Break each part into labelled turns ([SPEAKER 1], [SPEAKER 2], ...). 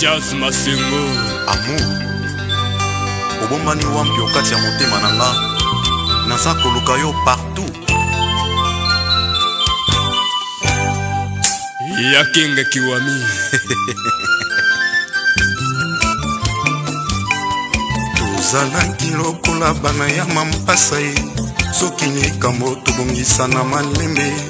[SPEAKER 1] Jazz Masengo
[SPEAKER 2] Amour obombani wampi okati ya motema na nga Naza koluka yo partout
[SPEAKER 1] Ya King Kiwami
[SPEAKER 3] Tozalaki lokola bana ya mampasa ye Soki likambo tobongisa na malembe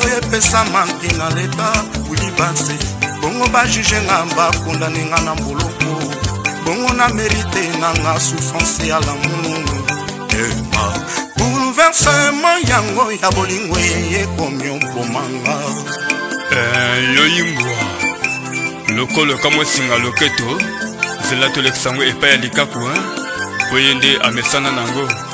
[SPEAKER 3] oyo epesa manki na leta wili banse bongo ba juge nga ba condamne nga na mboloko bongo na merite na nga souffrance ya lamunu ema bouleversement yango ya bolingo eye komioboma
[SPEAKER 1] nga eh, yoyimbwa lokolo kamwe singa loketo zela tolekisa yango epai ya likaku eh? oye nde amesana
[SPEAKER 4] na yango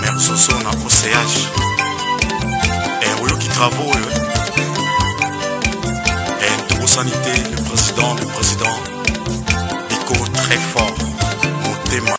[SPEAKER 4] Mère zozo na
[SPEAKER 3] OCH eh
[SPEAKER 4] oyoki travaux oyo eh eh tobosani te
[SPEAKER 2] le president le president biko très fort motema